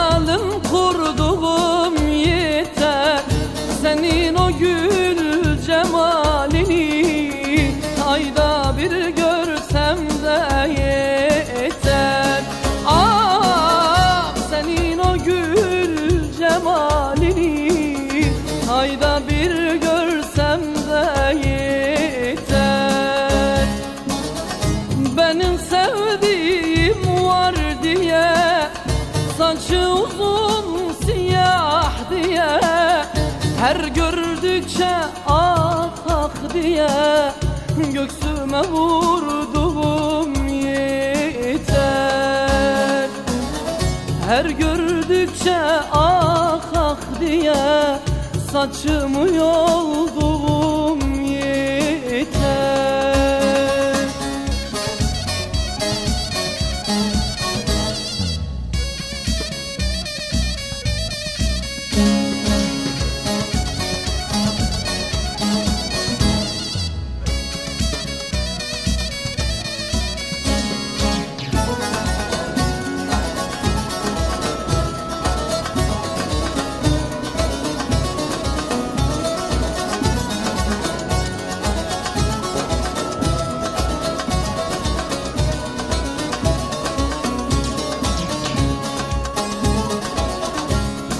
hayalim kurduğum yeter. Senin o gül cemalini Ayda bir görsem de yeter. Ah senin o gül cemalini Ayda bir görsem de yeter. Benim sevdiğim var diye Saçı uzun siyah diye. Her gördükçe ah ah diye. Göksüme vurduğum yeter. Her gördükçe ah ah diye. Saçımı yolduğum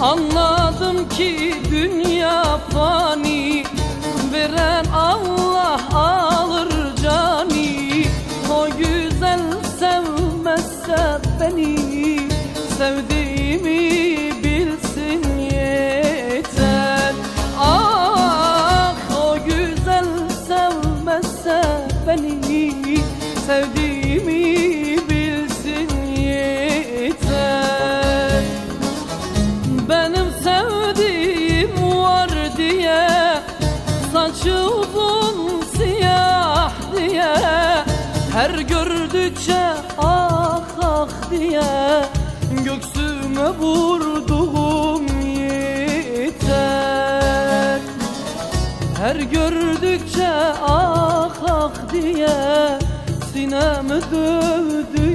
Anladım ki dünya fani. Veren Allah alır cani. O güzel sevmezse beni Sevdiğimi Her gördükçe ah ah diye Göksüme vurduğum yeter Her gördükçe ah ah diye Sinemi dövdüğüm